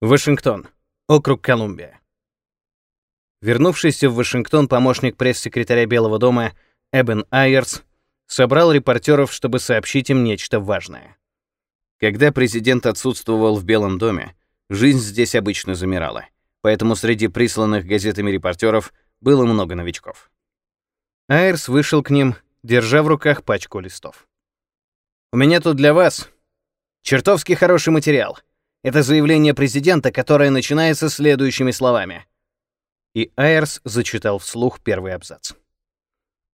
Вашингтон. Округ Колумбия. Вернувшийся в Вашингтон помощник пресс-секретаря Белого дома Эбен Айерс собрал репортеров, чтобы сообщить им нечто важное. Когда президент отсутствовал в Белом доме, жизнь здесь обычно замирала, поэтому среди присланных газетами репортеров было много новичков. Айерс вышел к ним, держа в руках пачку листов. «У меня тут для вас чертовски хороший материал», это заявление президента, которое начинается следующими словами. И Айрс зачитал вслух первый абзац.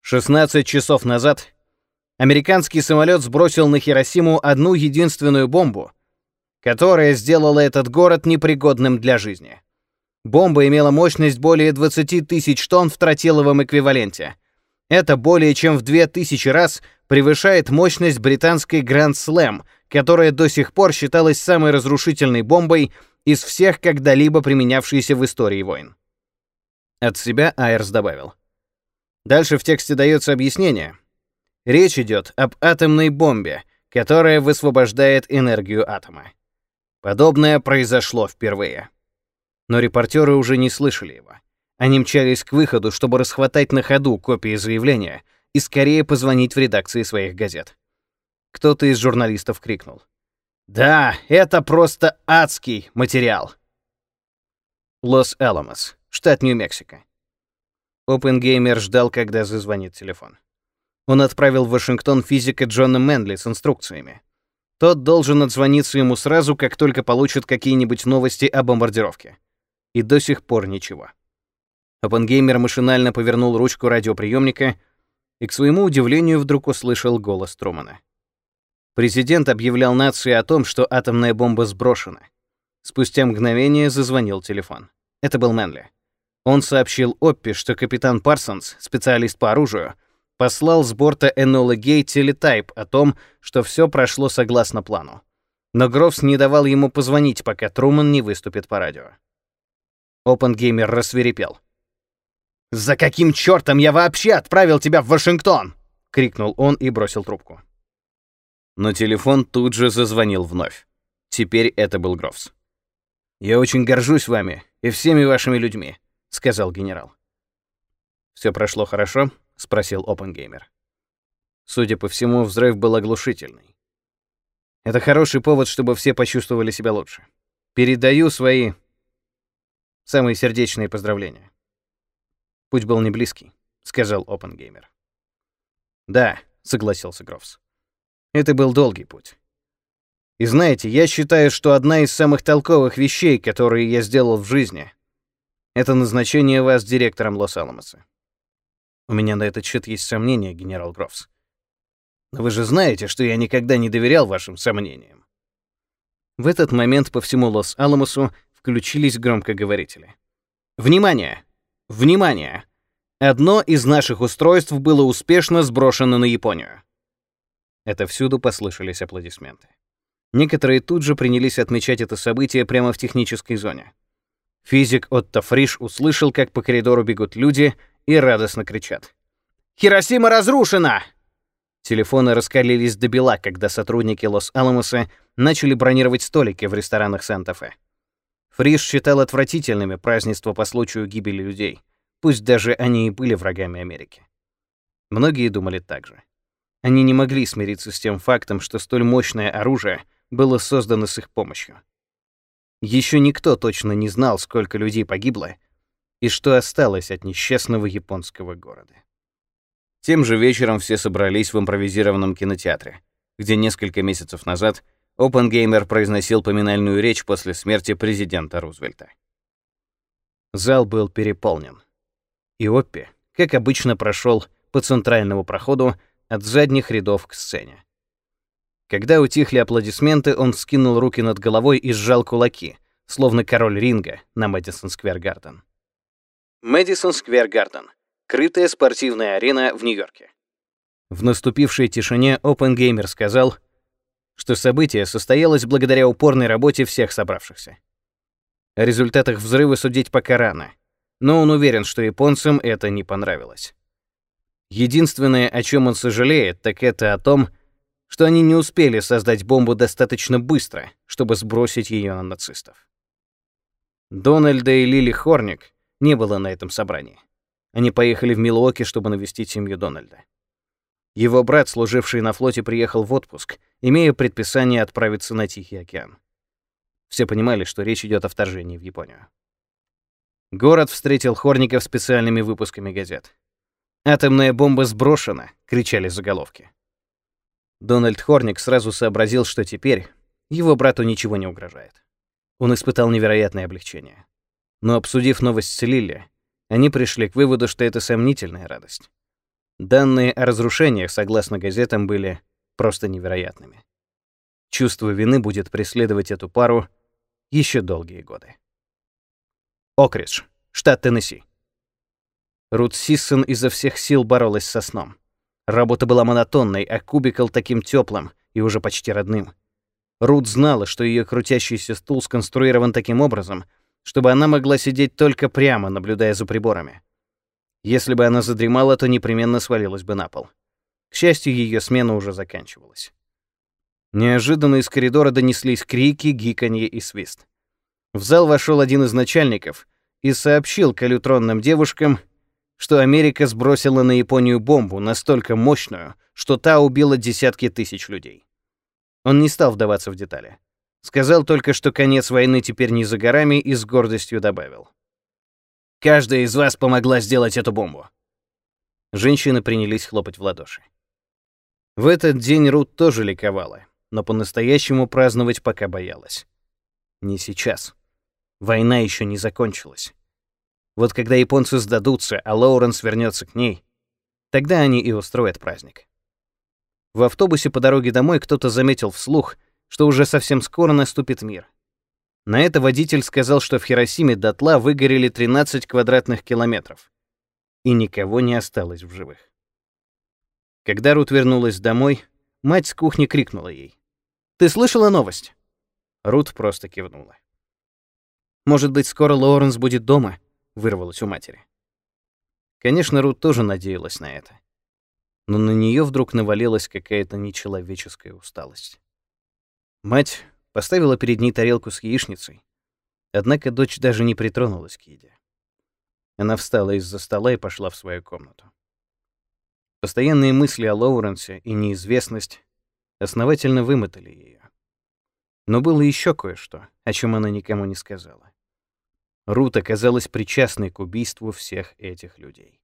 16 часов назад американский самолет сбросил на Хиросиму одну единственную бомбу, которая сделала этот город непригодным для жизни. Бомба имела мощность более 20 тысяч тонн в тротиловом эквиваленте. Это более чем в 2000 раз превышает мощность британской Slam, которая до сих пор считалась самой разрушительной бомбой из всех когда-либо применявшейся в истории войн. От себя Айрс добавил. Дальше в тексте дается объяснение. Речь идет об атомной бомбе, которая высвобождает энергию атома. Подобное произошло впервые. Но репортеры уже не слышали его. Они мчались к выходу, чтобы расхватать на ходу копии заявления и скорее позвонить в редакции своих газет. Кто-то из журналистов крикнул. «Да, это просто адский материал!» Лос-Аламос, штат Нью-Мексико. Опенгеймер ждал, когда зазвонит телефон. Он отправил в Вашингтон физика Джона Мэнли с инструкциями. Тот должен отзвониться ему сразу, как только получит какие-нибудь новости о бомбардировке. И до сих пор ничего. Опенгеймер машинально повернул ручку радиоприемника и, к своему удивлению, вдруг услышал голос Трумана. Президент объявлял нации о том, что атомная бомба сброшена. Спустя мгновение зазвонил телефон. Это был Мэнли. Он сообщил Оппи, что капитан Парсонс, специалист по оружию, послал с борта Энола Гей телетайп о том, что все прошло согласно плану. Но Грофс не давал ему позвонить, пока Труман не выступит по радио. Опенгеймер рассверепел. «За каким чертом я вообще отправил тебя в Вашингтон?» — крикнул он и бросил трубку. Но телефон тут же зазвонил вновь. Теперь это был Грофс. «Я очень горжусь вами и всеми вашими людьми», — сказал генерал. «Все прошло хорошо?» — спросил Опенгеймер. Судя по всему, взрыв был оглушительный. Это хороший повод, чтобы все почувствовали себя лучше. Передаю свои самые сердечные поздравления. Путь был не близкий, сказал Опенгеймер. Да, согласился Грофс. Это был долгий путь. И знаете, я считаю, что одна из самых толковых вещей, которые я сделал в жизни, это назначение вас директором Лос-Аламоса. У меня на этот счет есть сомнения, генерал Грофс. Но вы же знаете, что я никогда не доверял вашим сомнениям. В этот момент по всему Лос-Аламосу включились громкоговорители. Внимание! Внимание! Одно из наших устройств было успешно сброшено на Японию. Это всюду послышались аплодисменты. Некоторые тут же принялись отмечать это событие прямо в технической зоне. Физик Отто Фриш услышал, как по коридору бегут люди и радостно кричат. «Хиросима разрушена!» Телефоны раскалились до бела, когда сотрудники Лос-Аламоса начали бронировать столики в ресторанах Санта-Фе. Фриш считал отвратительными празднества по случаю гибели людей, пусть даже они и были врагами Америки. Многие думали так же. Они не могли смириться с тем фактом, что столь мощное оружие было создано с их помощью. Еще никто точно не знал, сколько людей погибло и что осталось от несчастного японского города. Тем же вечером все собрались в импровизированном кинотеатре, где несколько месяцев назад Опенгеймер произносил поминальную речь после смерти президента Рузвельта. Зал был переполнен. И Оппи, как обычно, прошел по центральному проходу, от задних рядов к сцене. Когда утихли аплодисменты, он скинул руки над головой и сжал кулаки, словно король ринга на Мэдисон Сквер Гарден. Мэдисон Сквер Гарден — крытая спортивная арена в Нью-Йорке. В наступившей тишине Опенгеймер сказал, что событие состоялось благодаря упорной работе всех собравшихся. О результатах взрыва судить пока рано, но он уверен, что японцам это не понравилось. Единственное, о чем он сожалеет, так это о том, что они не успели создать бомбу достаточно быстро, чтобы сбросить ее на нацистов. Дональда и Лили Хорник не было на этом собрании. Они поехали в Милуоки, чтобы навестить семью Дональда. Его брат, служивший на флоте, приехал в отпуск, имея предписание отправиться на Тихий океан. Все понимали, что речь идет о вторжении в Японию. Город встретил Хорников специальными выпусками газет. «Атомная бомба сброшена!» — кричали заголовки. Дональд Хорник сразу сообразил, что теперь его брату ничего не угрожает. Он испытал невероятное облегчение. Но обсудив новость с Лилли, они пришли к выводу, что это сомнительная радость. Данные о разрушениях, согласно газетам, были просто невероятными. Чувство вины будет преследовать эту пару еще долгие годы. Окридж, штат Теннесси. Рут Сиссон изо всех сил боролась со сном. Работа была монотонной, а кубикл таким теплым и уже почти родным. Рут знала, что ее крутящийся стул сконструирован таким образом, чтобы она могла сидеть только прямо, наблюдая за приборами. Если бы она задремала, то непременно свалилась бы на пол. К счастью, ее смена уже заканчивалась. Неожиданно из коридора донеслись крики, гиканье и свист. В зал вошел один из начальников и сообщил калютронным девушкам, что Америка сбросила на Японию бомбу настолько мощную, что та убила десятки тысяч людей. Он не стал вдаваться в детали. Сказал только, что конец войны теперь не за горами, и с гордостью добавил. «Каждая из вас помогла сделать эту бомбу». Женщины принялись хлопать в ладоши. В этот день Рут тоже ликовала, но по-настоящему праздновать пока боялась. Не сейчас. Война еще не закончилась. Вот когда японцы сдадутся, а Лоуренс вернется к ней, тогда они и устроят праздник. В автобусе по дороге домой кто-то заметил вслух — что уже совсем скоро наступит мир. На это водитель сказал, что в Хиросиме дотла выгорели 13 квадратных километров, и никого не осталось в живых. Когда Рут вернулась домой, мать с кухни крикнула ей. «Ты слышала новость?» Рут просто кивнула. «Может быть, скоро Лоуренс будет дома?» — вырвалась у матери. Конечно, Рут тоже надеялась на это. Но на нее вдруг навалилась какая-то нечеловеческая усталость. Мать поставила перед ней тарелку с яичницей, однако дочь даже не притронулась к еде. Она встала из-за стола и пошла в свою комнату. Постоянные мысли о Лоуренсе и неизвестность основательно вымотали ее. Но было еще кое-что, о чем она никому не сказала. Рут оказалась причастной к убийству всех этих людей.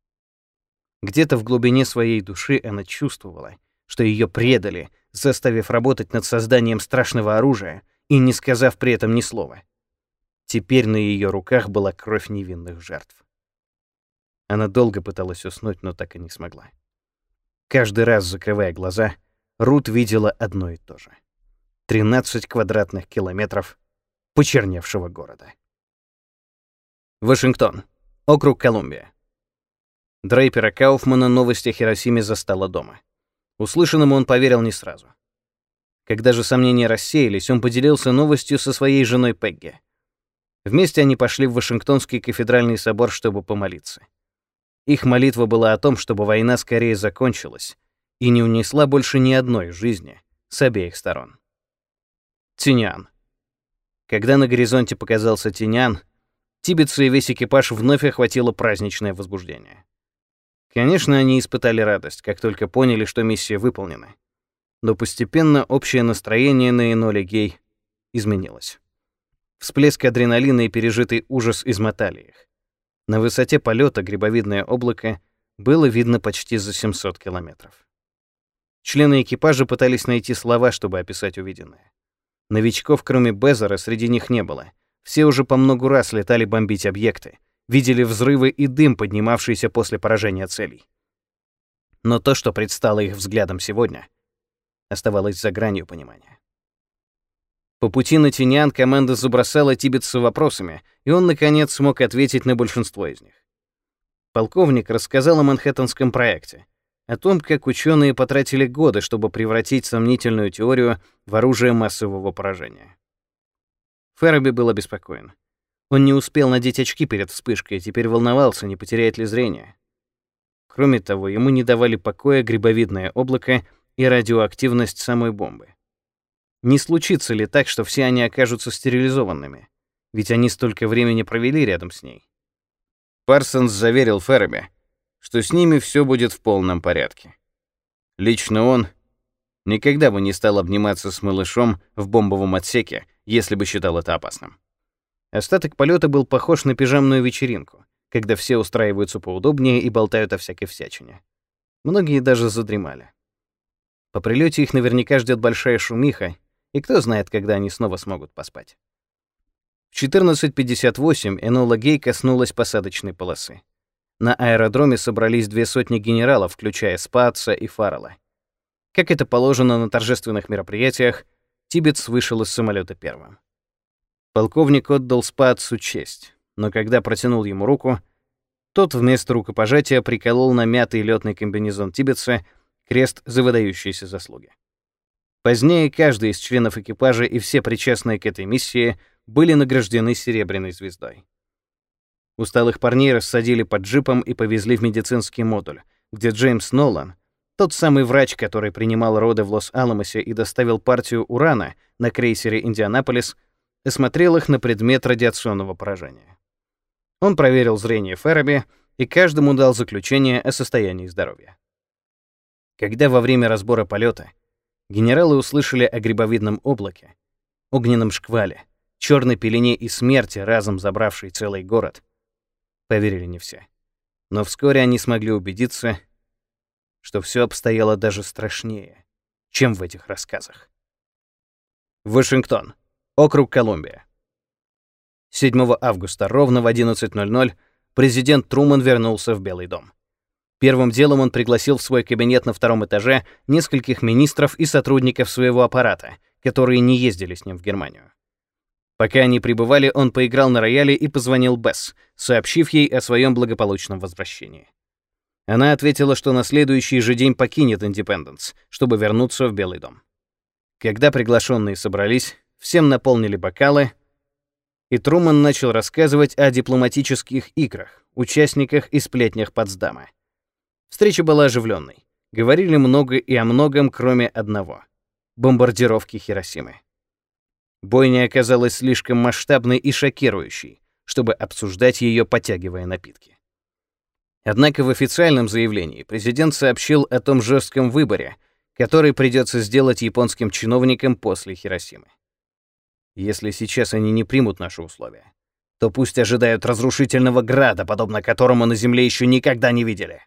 Где-то в глубине своей души она чувствовала, что ее предали, заставив работать над созданием страшного оружия и не сказав при этом ни слова. Теперь на ее руках была кровь невинных жертв. Она долго пыталась уснуть, но так и не смогла. Каждый раз, закрывая глаза, Рут видела одно и то же. 13 квадратных километров почерневшего города. Вашингтон. Округ Колумбия. Дрейпера Кауфмана новости о Хиросиме застала дома. Услышанному он поверил не сразу. Когда же сомнения рассеялись, он поделился новостью со своей женой Пегги. Вместе они пошли в Вашингтонский кафедральный собор, чтобы помолиться. Их молитва была о том, чтобы война скорее закончилась и не унесла больше ни одной жизни с обеих сторон. Тинян. Когда на горизонте показался Тинян, Тибетса и весь экипаж вновь охватило праздничное возбуждение. Конечно, они испытали радость, как только поняли, что миссия выполнена. Но постепенно общее настроение на Эноле Гей изменилось. Всплеск адреналина и пережитый ужас измотали их. На высоте полета грибовидное облако было видно почти за 700 километров. Члены экипажа пытались найти слова, чтобы описать увиденное. Новичков, кроме Безера, среди них не было. Все уже по многу раз летали бомбить объекты, видели взрывы и дым, поднимавшийся после поражения целей. Но то, что предстало их взглядом сегодня, оставалось за гранью понимания. По пути на Тинян команда забросала Тибетса вопросами, и он, наконец, смог ответить на большинство из них. Полковник рассказал о Манхэттенском проекте, о том, как ученые потратили годы, чтобы превратить сомнительную теорию в оружие массового поражения. Ферроби был обеспокоен. Он не успел надеть очки перед вспышкой, теперь волновался, не потеряет ли зрение. Кроме того, ему не давали покоя грибовидное облако и радиоактивность самой бомбы. Не случится ли так, что все они окажутся стерилизованными? ведь они столько времени провели рядом с ней. Парсонс заверил Ферби, что с ними все будет в полном порядке. Лично он никогда бы не стал обниматься с малышом в бомбовом отсеке, если бы считал это опасным. Остаток полета был похож на пижамную вечеринку, когда все устраиваются поудобнее и болтают о всякой всячине. Многие даже задремали. По прилете их наверняка ждет большая шумиха, и кто знает, когда они снова смогут поспать. В 14.58 Энола Гей коснулась посадочной полосы. На аэродроме собрались две сотни генералов, включая Спаца и Фаррелла. Как это положено на торжественных мероприятиях, Тибетс вышел из самолета первым. Полковник отдал Спаатсу честь, но когда протянул ему руку, тот вместо рукопожатия приколол на мятый летный комбинезон Тибетса крест за выдающиеся заслуги. Позднее каждый из членов экипажа и все причастные к этой миссии были награждены серебряной звездой. Усталых парней рассадили под джипом и повезли в медицинский модуль, где Джеймс Нолан, тот самый врач, который принимал роды в Лос-Аламосе и доставил партию урана на крейсере «Индианаполис», осмотрел их на предмет радиационного поражения. Он проверил зрение Ферроби и каждому дал заключение о состоянии здоровья. Когда во время разбора полета генералы услышали о грибовидном облаке, огненном шквале, черной пелене и смерти, разом забравшей целый город, поверили не все. Но вскоре они смогли убедиться, что все обстояло даже страшнее, чем в этих рассказах. Вашингтон. Округ Колумбия. 7 августа ровно в 11.00 президент Труман вернулся в Белый дом. Первым делом он пригласил в свой кабинет на втором этаже нескольких министров и сотрудников своего аппарата, которые не ездили с ним в Германию. Пока они пребывали, он поиграл на рояле и позвонил Бесс, сообщив ей о своем благополучном возвращении. Она ответила, что на следующий же день покинет Индепенденс, чтобы вернуться в Белый дом. Когда приглашенные собрались, всем наполнили бокалы, и Труман начал рассказывать о дипломатических играх, участниках и сплетнях Потсдама. Встреча была оживленной. Говорили много и о многом, кроме одного — бомбардировки Хиросимы. Бойня оказалась слишком масштабной и шокирующей, чтобы обсуждать ее, потягивая напитки. Однако в официальном заявлении президент сообщил о том жестком выборе, который придется сделать японским чиновникам после Хиросимы. Если сейчас они не примут наши условия, то пусть ожидают разрушительного града, подобно которому на Земле еще никогда не видели.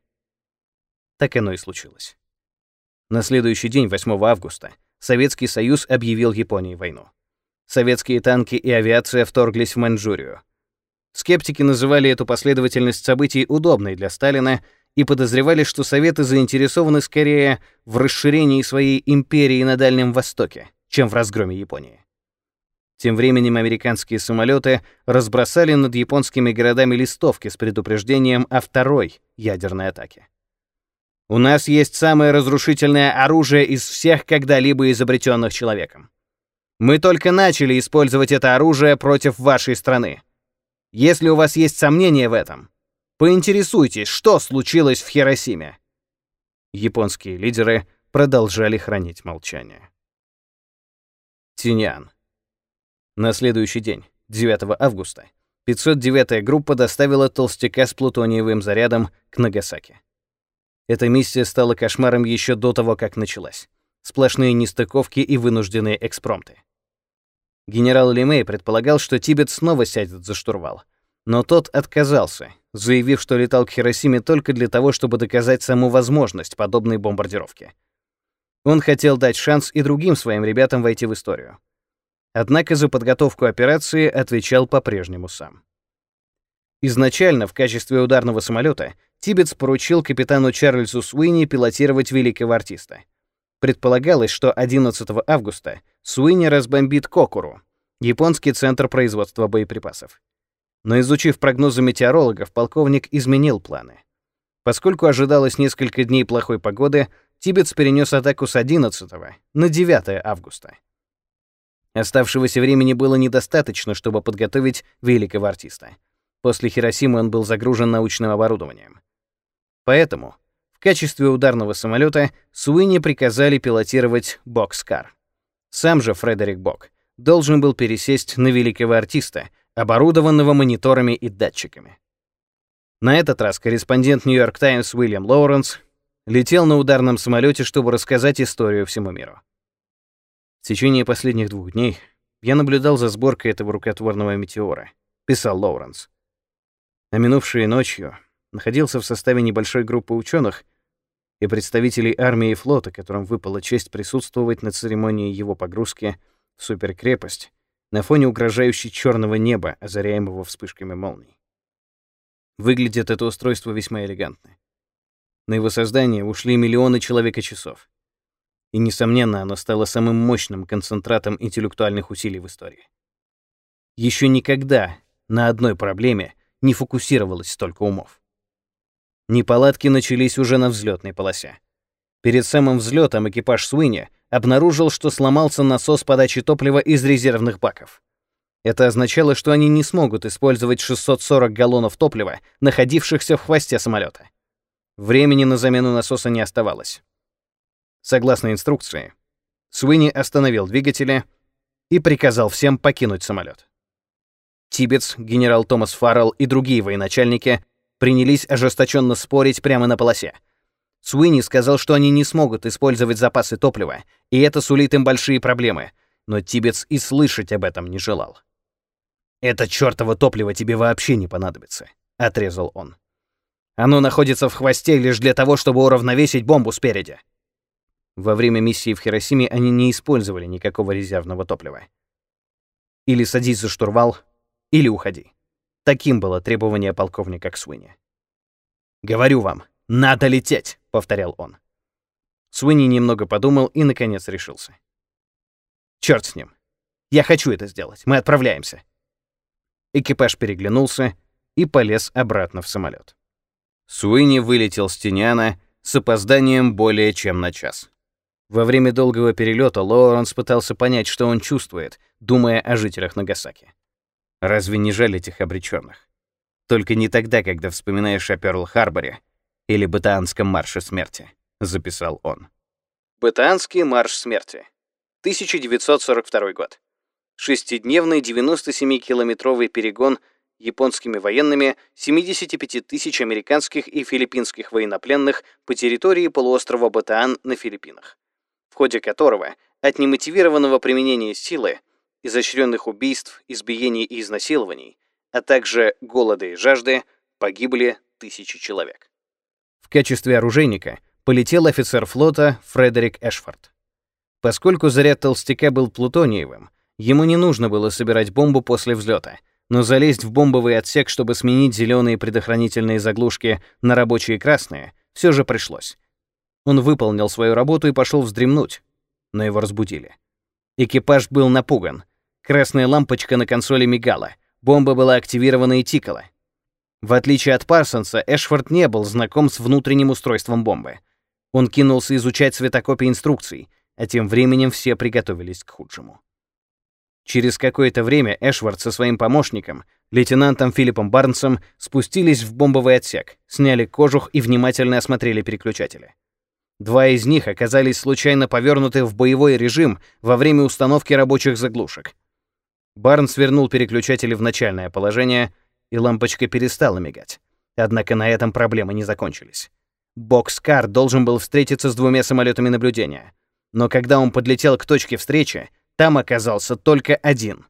Так оно и случилось. На следующий день, 8 августа, Советский Союз объявил Японии войну. Советские танки и авиация вторглись в Маньчжурию. Скептики называли эту последовательность событий удобной для Сталина и подозревали, что Советы заинтересованы скорее в расширении своей империи на Дальнем Востоке, чем в разгроме Японии. Тем временем американские самолеты разбросали над японскими городами листовки с предупреждением о второй ядерной атаке. У нас есть самое разрушительное оружие из всех когда-либо изобретенных человеком. Мы только начали использовать это оружие против вашей страны. Если у вас есть сомнения в этом, поинтересуйтесь, что случилось в Хиросиме. Японские лидеры продолжали хранить молчание. Тиньян. На следующий день, 9 августа, 509-я группа доставила толстяка с плутониевым зарядом к Нагасаки. Эта миссия стала кошмаром еще до того, как началась. Сплошные нестыковки и вынужденные экспромты. Генерал Лимей предполагал, что Тибет снова сядет за штурвал. Но тот отказался, заявив, что летал к Хиросиме только для того, чтобы доказать саму возможность подобной бомбардировки. Он хотел дать шанс и другим своим ребятам войти в историю. Однако за подготовку операции отвечал по-прежнему сам. Изначально в качестве ударного самолета Тибетс поручил капитану Чарльзу Суини пилотировать великого артиста. Предполагалось, что 11 августа Суини разбомбит Кокуру, японский центр производства боеприпасов. Но изучив прогнозы метеорологов, полковник изменил планы. Поскольку ожидалось несколько дней плохой погоды, Тибетс перенес атаку с 11 на 9 августа. Оставшегося времени было недостаточно, чтобы подготовить великого артиста. После Хиросимы он был загружен научным оборудованием. Поэтому в качестве ударного самолета Суини приказали пилотировать Бокскар. Сам же Фредерик Бок должен был пересесть на великого артиста, оборудованного мониторами и датчиками. На этот раз корреспондент Нью-Йорк Таймс Уильям Лоуренс летел на ударном самолете, чтобы рассказать историю всему миру. В течение последних двух дней я наблюдал за сборкой этого рукотворного метеора, писал Лоуренс. А минувшей ночью находился в составе небольшой группы ученых и представителей армии и флота, которым выпала честь присутствовать на церемонии его погрузки в суперкрепость на фоне угрожающей черного неба, озаряемого вспышками молний. Выглядит это устройство весьма элегантно. На его создание ушли миллионы человека-часов. И, несомненно, оно стало самым мощным концентратом интеллектуальных усилий в истории. Еще никогда на одной проблеме не фокусировалось столько умов. Неполадки начались уже на взлетной полосе. Перед самым взлетом экипаж Суини обнаружил, что сломался насос подачи топлива из резервных баков. Это означало, что они не смогут использовать 640 галлонов топлива, находившихся в хвосте самолета. Времени на замену насоса не оставалось. Согласно инструкции, Суини остановил двигатели и приказал всем покинуть самолет. Тибетс, генерал Томас Фаррелл и другие военачальники принялись ожесточенно спорить прямо на полосе. Суини сказал, что они не смогут использовать запасы топлива, и это сулит им большие проблемы, но Тибетс и слышать об этом не желал. «Это чёртово топливо тебе вообще не понадобится», — отрезал он. «Оно находится в хвосте лишь для того, чтобы уравновесить бомбу спереди». Во время миссии в Хиросиме они не использовали никакого резервного топлива. Или садись за штурвал, или уходи. Таким было требование полковника Ксуини. «Говорю вам, надо лететь», — повторял он. Суини немного подумал и, наконец, решился. «Чёрт с ним. Я хочу это сделать. Мы отправляемся». Экипаж переглянулся и полез обратно в самолет. Суини вылетел с Тиняна с опозданием более чем на час. Во время долгого перелета Лоуренс пытался понять, что он чувствует, думая о жителях Нагасаки. Разве не жаль этих обреченных? Только не тогда, когда вспоминаешь о Пёрл-Харборе или Батаанском марше смерти, записал он. Батаанский марш смерти. 1942 год шестидневный 97-километровый перегон японскими военными 75 тысяч американских и филиппинских военнопленных по территории полуострова Батаан на Филиппинах, в ходе которого от немотивированного применения силы, изощренных убийств, избиений и изнасилований, а также голода и жажды погибли тысячи человек. В качестве оружейника полетел офицер флота Фредерик Эшфорд. Поскольку заряд толстяка был плутониевым, Ему не нужно было собирать бомбу после взлета, но залезть в бомбовый отсек, чтобы сменить зеленые предохранительные заглушки на рабочие красные, все же пришлось. Он выполнил свою работу и пошел вздремнуть, но его разбудили. Экипаж был напуган. Красная лампочка на консоли мигала, бомба была активирована и тикала. В отличие от Парсонса, Эшфорд не был знаком с внутренним устройством бомбы. Он кинулся изучать цветокопии инструкций, а тем временем все приготовились к худшему. Через какое-то время Эшвард со своим помощником, лейтенантом Филиппом Барнсом, спустились в бомбовый отсек, сняли кожух и внимательно осмотрели переключатели. Два из них оказались случайно повернуты в боевой режим во время установки рабочих заглушек. Барнс вернул переключатели в начальное положение, и лампочка перестала мигать. Однако на этом проблемы не закончились. Бокскар должен был встретиться с двумя самолетами наблюдения. Но когда он подлетел к точке встречи, там оказался только один.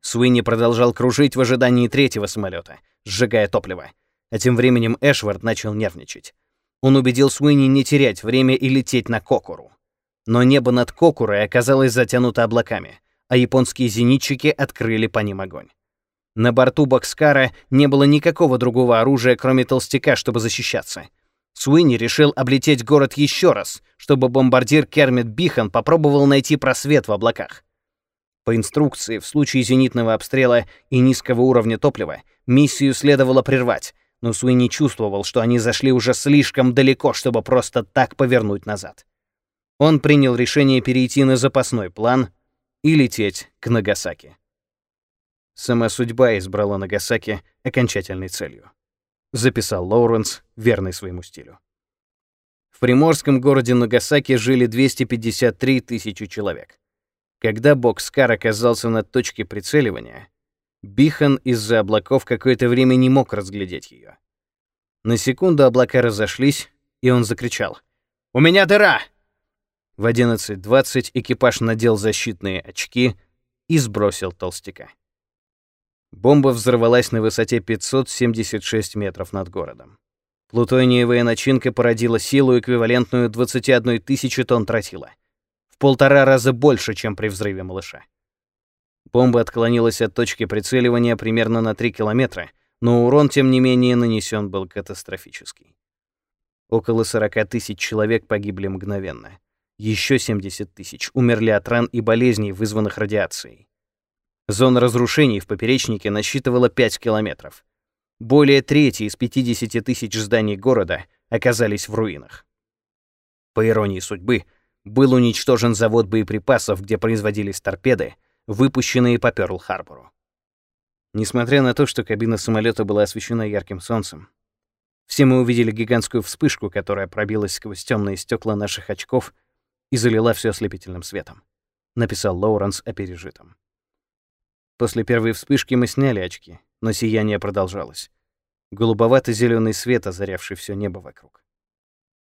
Суини продолжал кружить в ожидании третьего самолета, сжигая топливо. А тем временем Эшвард начал нервничать. Он убедил Суини не терять время и лететь на Кокуру. Но небо над Кокурой оказалось затянуто облаками, а японские зенитчики открыли по ним огонь. На борту Бокскара не было никакого другого оружия, кроме толстяка, чтобы защищаться — Суини решил облететь город еще раз, чтобы бомбардир Кермит Бихан попробовал найти просвет в облаках. По инструкции, в случае зенитного обстрела и низкого уровня топлива, миссию следовало прервать, но Суини чувствовал, что они зашли уже слишком далеко, чтобы просто так повернуть назад. Он принял решение перейти на запасной план и лететь к Нагасаки. Сама судьба избрала Нагасаки окончательной целью записал Лоуренс, верный своему стилю. В приморском городе Нагасаки жили 253 тысячи человек. Когда Бокскар оказался на точке прицеливания, Бихан из-за облаков какое-то время не мог разглядеть ее. На секунду облака разошлись, и он закричал. «У меня дыра!» В 11.20 экипаж надел защитные очки и сбросил толстяка. Бомба взорвалась на высоте 576 метров над городом. Плутониевая начинка породила силу, эквивалентную 21 тысячи тонн тротила. В полтора раза больше, чем при взрыве малыша. Бомба отклонилась от точки прицеливания примерно на 3 километра, но урон, тем не менее, нанесен был катастрофический. Около 40 тысяч человек погибли мгновенно. Еще 70 тысяч умерли от ран и болезней, вызванных радиацией. Зона разрушений в поперечнике насчитывала 5 километров. Более трети из 50 тысяч зданий города оказались в руинах. По иронии судьбы, был уничтожен завод боеприпасов, где производились торпеды, выпущенные по Пёрл-Харбору. Несмотря на то, что кабина самолета была освещена ярким солнцем, все мы увидели гигантскую вспышку, которая пробилась сквозь темные стекла наших очков и залила все ослепительным светом, написал Лоуренс о пережитом. После первой вспышки мы сняли очки, но сияние продолжалось. Голубовато-зеленый свет, озарявший все небо вокруг.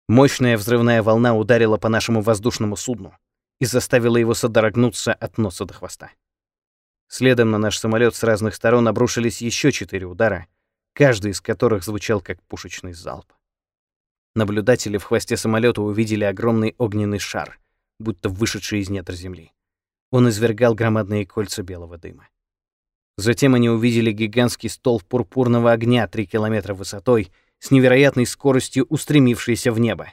Мощная взрывная волна ударила по нашему воздушному судну и заставила его содрогнуться от носа до хвоста. Следом на наш самолет с разных сторон обрушились еще четыре удара, каждый из которых звучал как пушечный залп. Наблюдатели в хвосте самолета увидели огромный огненный шар, будто вышедший из недр земли. Он извергал громадные кольца белого дыма. Затем они увидели гигантский столб пурпурного огня 3 километра высотой, с невероятной скоростью устремившийся в небо.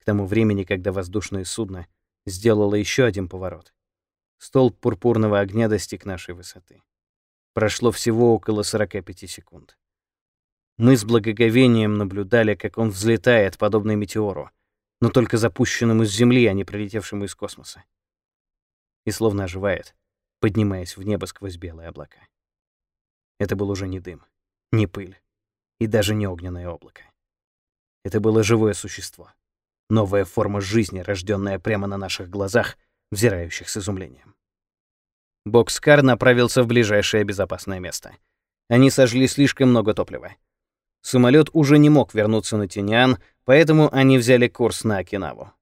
К тому времени, когда воздушное судно сделало еще один поворот, столб пурпурного огня достиг нашей высоты. Прошло всего около 45 секунд. Мы с благоговением наблюдали, как он взлетает, подобно метеору, но только запущенному с Земли, а не прилетевшему из космоса. И словно оживает, поднимаясь в небо сквозь белые облака. Это был уже не дым, не пыль и даже не огненное облако. Это было живое существо, новая форма жизни, рожденная прямо на наших глазах, взирающих с изумлением. Бокскар направился в ближайшее безопасное место. Они сожгли слишком много топлива. Самолет уже не мог вернуться на Тиньян, поэтому они взяли курс на Окинаву.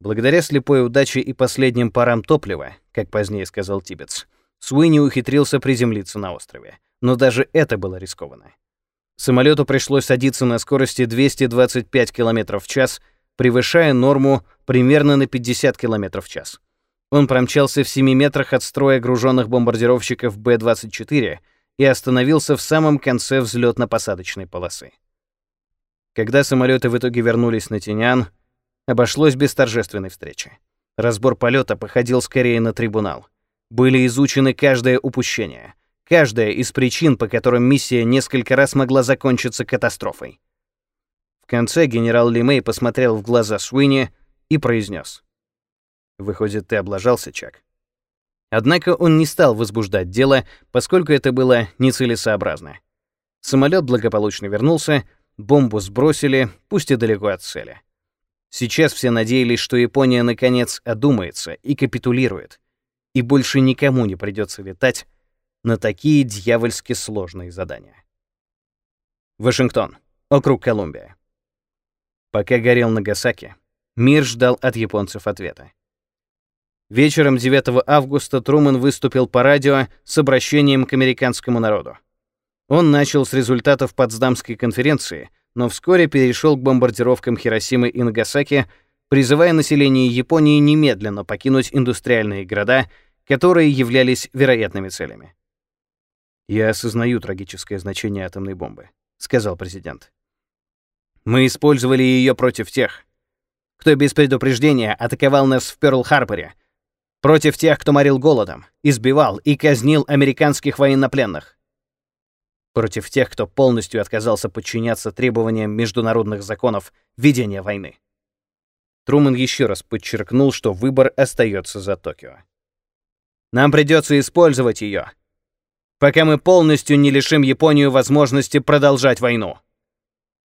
Благодаря слепой удаче и последним парам топлива, как позднее сказал Тибетс, Суини ухитрился приземлиться на острове. Но даже это было рискованно. Самолету пришлось садиться на скорости 225 км в час, превышая норму примерно на 50 км в час. Он промчался в 7 метрах от строя груженных бомбардировщиков Б-24 и остановился в самом конце взлетно-посадочной полосы. Когда самолеты в итоге вернулись на Тинян, Обошлось без торжественной встречи. Разбор полета походил скорее на трибунал. Были изучены каждое упущение, каждая из причин, по которым миссия несколько раз могла закончиться катастрофой. В конце генерал Лимей посмотрел в глаза Суини и произнес: "Выходит, ты облажался, Чак". Однако он не стал возбуждать дело, поскольку это было нецелесообразно. Самолет благополучно вернулся, бомбу сбросили, пусть и далеко от цели. Сейчас все надеялись, что Япония наконец одумается и капитулирует, и больше никому не придется летать на такие дьявольски сложные задания. Вашингтон, округ Колумбия. Пока горел Нагасаки, мир ждал от японцев ответа. Вечером 9 августа Трумэн выступил по радио с обращением к американскому народу. Он начал с результатов Потсдамской конференции — но вскоре перешел к бомбардировкам Хиросимы и Нагасаки, призывая население Японии немедленно покинуть индустриальные города, которые являлись вероятными целями. «Я осознаю трагическое значение атомной бомбы», — сказал президент. «Мы использовали ее против тех, кто без предупреждения атаковал нас в Пёрл-Харборе, против тех, кто морил голодом, избивал и казнил американских военнопленных против тех, кто полностью отказался подчиняться требованиям международных законов ведения войны. Трумэн еще раз подчеркнул, что выбор остается за Токио. Нам придется использовать ее, пока мы полностью не лишим Японию возможности продолжать войну.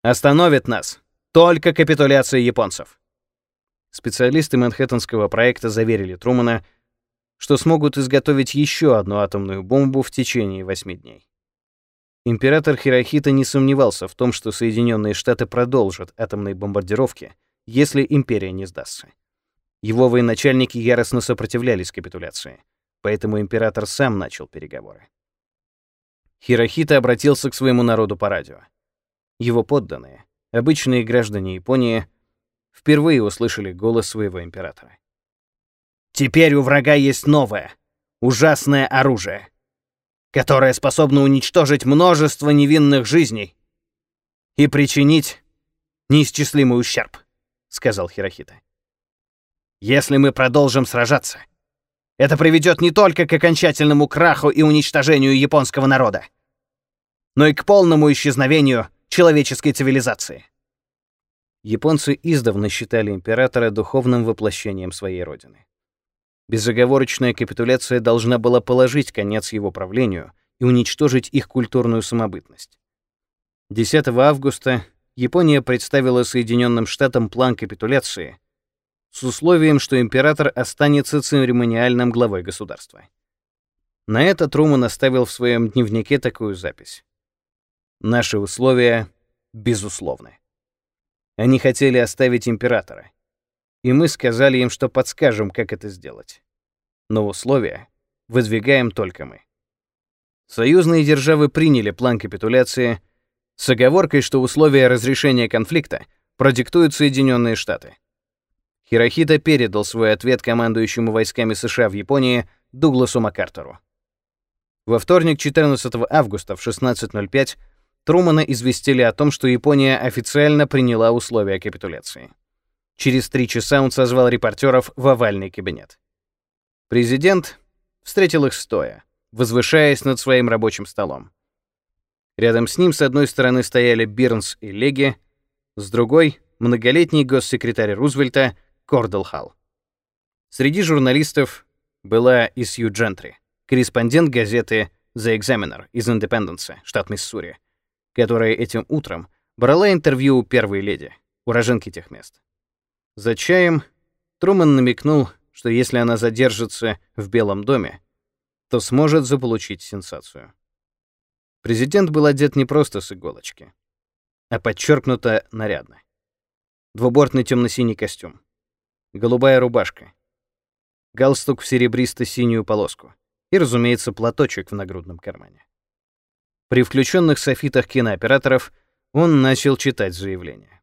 Остановит нас только капитуляция японцев. Специалисты Манхэттенского проекта заверили Трумэна, что смогут изготовить еще одну атомную бомбу в течение восьми дней. Император Хирохита не сомневался в том, что Соединенные Штаты продолжат атомные бомбардировки, если империя не сдастся. Его военачальники яростно сопротивлялись капитуляции, поэтому император сам начал переговоры. Хирохита обратился к своему народу по радио. Его подданные, обычные граждане Японии, впервые услышали голос своего императора. «Теперь у врага есть новое, ужасное оружие, которое способно уничтожить множество невинных жизней и причинить неисчислимый ущерб», — сказал Хирохита. «Если мы продолжим сражаться, это приведет не только к окончательному краху и уничтожению японского народа, но и к полному исчезновению человеческой цивилизации. Японцы издавна считали императора духовным воплощением своей родины. Безоговорочная капитуляция должна была положить конец его правлению и уничтожить их культурную самобытность. 10 августа Япония представила Соединенным Штатам план капитуляции с условием, что император останется церемониальным главой государства. На это Труман оставил в своем дневнике такую запись. Наши условия безусловны. Они хотели оставить императора. И мы сказали им, что подскажем, как это сделать. Но условия выдвигаем только мы. Союзные державы приняли план капитуляции с оговоркой, что условия разрешения конфликта продиктуют Соединенные Штаты. Хирохита передал свой ответ командующему войсками США в Японии Дугласу МакАртуру. Во вторник, 14 августа в 16.05 Трумана известили о том, что Япония официально приняла условия капитуляции. Через три часа он созвал репортеров в овальный кабинет. Президент встретил их стоя, возвышаясь над своим рабочим столом. Рядом с ним с одной стороны стояли Бирнс и Леги, с другой — многолетний госсекретарь Рузвельта Кордел Халл. Среди журналистов была и Сью Джентри, корреспондент газеты The Examiner из Индепенденса, штат Миссури, которая этим утром брала интервью у первой леди, уроженки тех мест. За чаем Труман намекнул, что если она задержится в Белом доме, то сможет заполучить сенсацию. Президент был одет не просто с иголочки, а подчеркнуто нарядно. Двубортный темно-синий костюм, голубая рубашка, галстук в серебристо-синюю полоску и, разумеется, платочек в нагрудном кармане. При включенных софитах кинооператоров он начал читать заявление.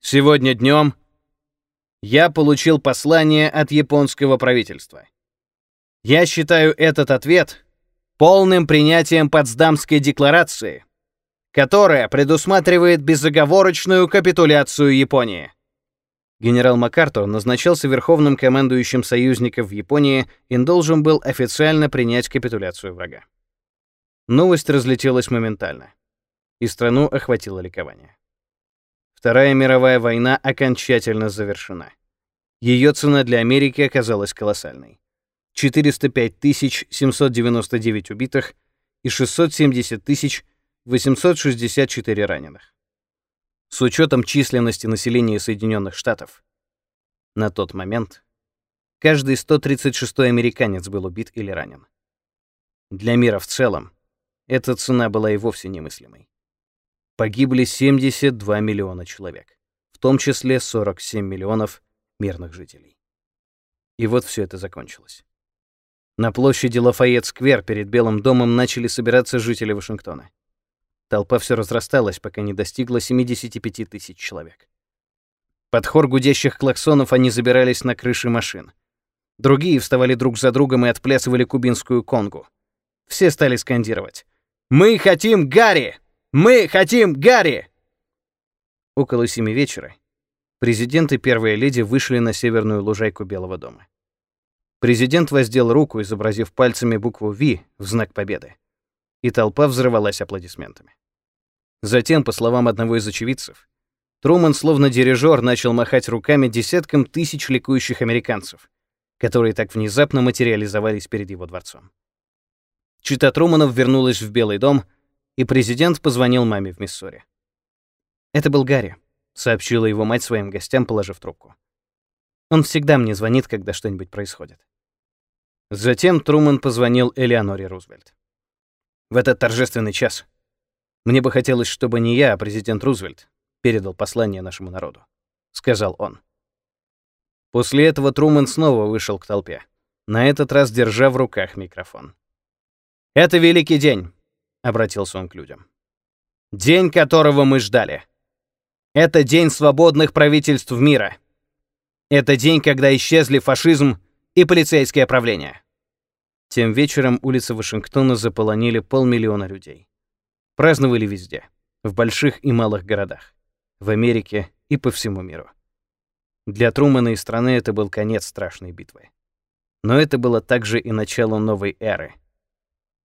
«Сегодня днем я получил послание от японского правительства. Я считаю этот ответ полным принятием Потсдамской декларации, которая предусматривает безоговорочную капитуляцию Японии. Генерал МакАртур назначался верховным командующим союзников в Японии и должен был официально принять капитуляцию врага. Новость разлетелась моментально, и страну охватило ликование. Вторая мировая война окончательно завершена. Ее цена для Америки оказалась колоссальной. 405 799 убитых и 670 864 раненых. С учетом численности населения Соединенных Штатов, на тот момент каждый 136-й американец был убит или ранен. Для мира в целом эта цена была и вовсе немыслимой. Погибли 72 миллиона человек, в том числе 47 миллионов мирных жителей. И вот все это закончилось. На площади Лафайет-сквер перед Белым домом начали собираться жители Вашингтона. Толпа все разрасталась, пока не достигла 75 тысяч человек. Под хор гудящих клаксонов они забирались на крыши машин. Другие вставали друг за другом и отплясывали кубинскую конгу. Все стали скандировать мы хотим Гарри! Мы хотим Гарри!» Около семи вечера президент и первая леди вышли на северную лужайку Белого дома. Президент воздел руку, изобразив пальцами букву «Ви» в знак победы, и толпа взрывалась аплодисментами. Затем, по словам одного из очевидцев, Труман, словно дирижер, начал махать руками десяткам тысяч ликующих американцев, которые так внезапно материализовались перед его дворцом. Чита Труманов вернулась в Белый дом, и президент позвонил маме в Миссури. «Это был Гарри», — сообщила его мать своим гостям, положив трубку. «Он всегда мне звонит, когда что-нибудь происходит». Затем Труман позвонил Элеоноре Рузвельт. В этот торжественный час мне бы хотелось, чтобы не я, а президент Рузвельт передал послание нашему народу, сказал он. После этого Труман снова вышел к толпе, на этот раз держа в руках микрофон. «Это великий день», — обратился он к людям. «День, которого мы ждали. Это день свободных правительств мира. Это день, когда исчезли фашизм и полицейское правление». Тем вечером улицы Вашингтона заполонили полмиллиона людей. Праздновали везде, в больших и малых городах, в Америке и по всему миру. Для Трумана и страны это был конец страшной битвы. Но это было также и начало новой эры,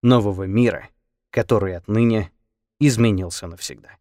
нового мира, который отныне изменился навсегда.